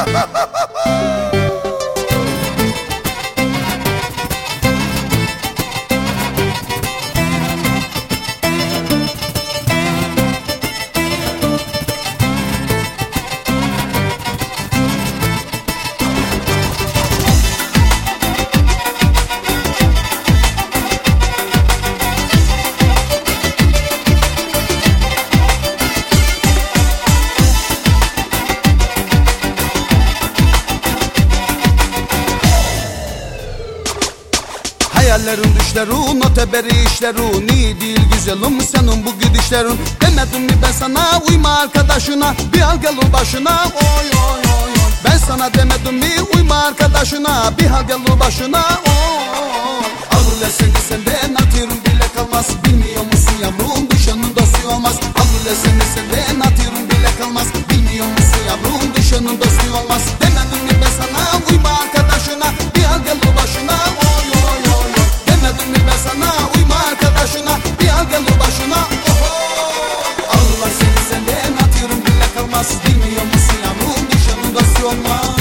ha ha ha ha! Hayallerin düşlerin öteberi işlerin iyi değil güzelim senin bu gidişlerin. Demedim mi ben sana uyma arkadaşına bir al gelir başına. Oy oy oy Ben sana demedim mi uyma arkadaşına bir al gelir başına. Oy Al ule seni senden atıyorum bile kalmaz. Bilmiyor musun yavrum düşanın dostu olmaz. Al ule seni senden atıyorum bile kalmaz. Bilmiyor musun yavrum düşanın dostu olmaz musun yavrum düşanın dostu olmaz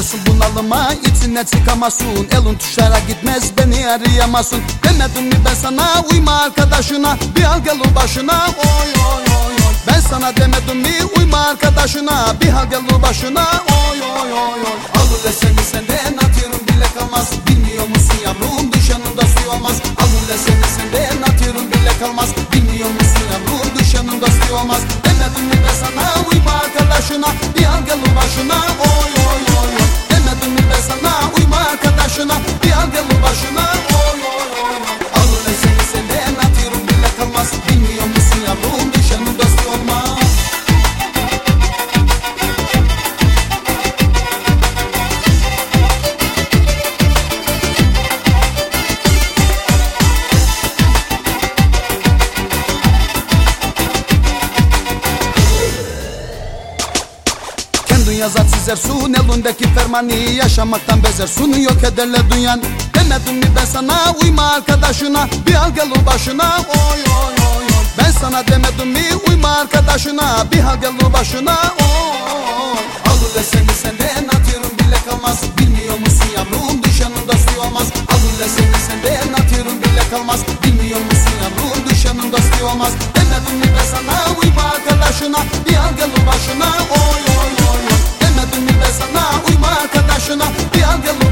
Giresun bunalıma içine çıkamazsın. Elin tuşlara gitmez beni arayamazsın. Demedim mi ben sana uyma arkadaşına. Bir al gelir başına. Oy oy oy oy. Ben sana demedim mi uyma arkadaşına. Bir al gelir başına. Oy oy oy oy. Al ule seni senden atıyorum bile kalmaz. Bilmiyor musun yavrum düşanın dostu olmaz. Al ule seni senden atıyorum bile kalmaz. Bilmiyor musun yavrum düşanın dostu olmaz. Demedim mi ben sana uyma arkadaşına. Bir al gelir başına. Oy başına. Oy oy oy atıyorum bile kalmaz. Bilmiyor musun yavrum düşanın dostu olmaz. Kendin yazar çizersun elindeki fermanı Yaşamaktan bezersun yok ederler dünyan Demedim mi ben sana? Uyma arkadaşına. Bir al gel o başına. Oy oy oy oy. Ben sana demedim mi? Uyma arkadaşına. Bir al gel o başına. Oy. Oy oy Alır seni senden atıyorum. Bile kalmaz. Bilmiyor musun yavrum? Düş yanında suyu olmaz Alır seni senden atıyorum. Bile kalmaz. Bilmiyor musun yavrum? Düş yanında suyu olmaz. Demedim mi ben sana? Uyma arkadaşına. Bir al gel o başına. Oy oy oy oy. Demedim mi ben sana? Uyma arkadaşına. Bir al gel o